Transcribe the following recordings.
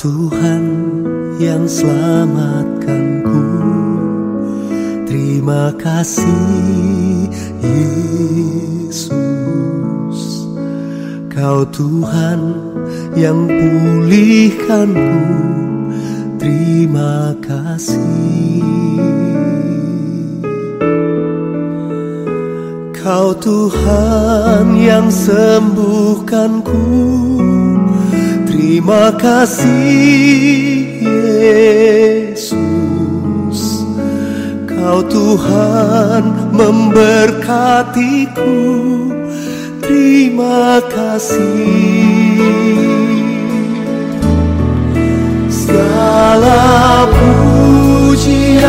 Tuhan yang selamatkanku Terima kasih Yesus. Kau Tuhan yang pulihkanku Terima kasih. Kau Tuhan yang sembuhkanku Terima kasih Yesus. Kau Tuhan memberkatiku. Terima kasih. Segala pujian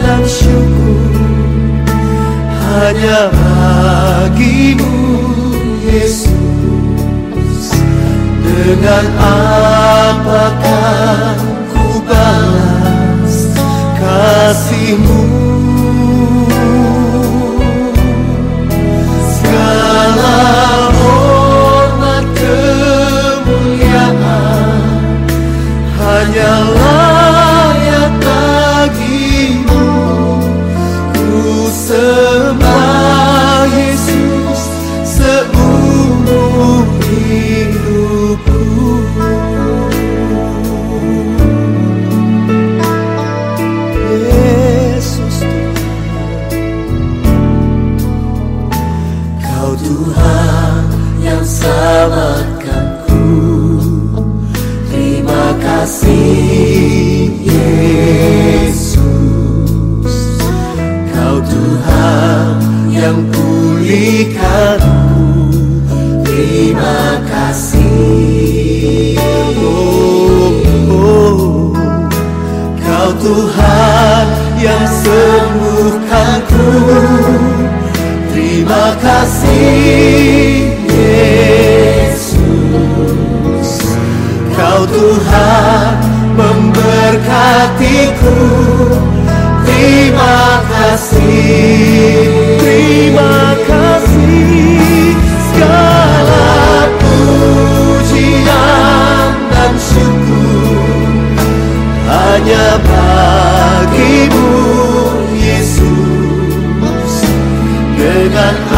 dan syukur Hanya bagimu Yesus dengan apakah ku balas kasihmu selamatkanku Terima kasih Yesus. Kau Tuhan yang pulihkanku Terima kasih. Oh, oh. Kau Tuhan yang sembuhkanku Terima kasih Kau Tuhan memberkatiku. Terima kasih. Terima kasih. Segala pujian dan syukur Hanya bagimu Yesus. Dengan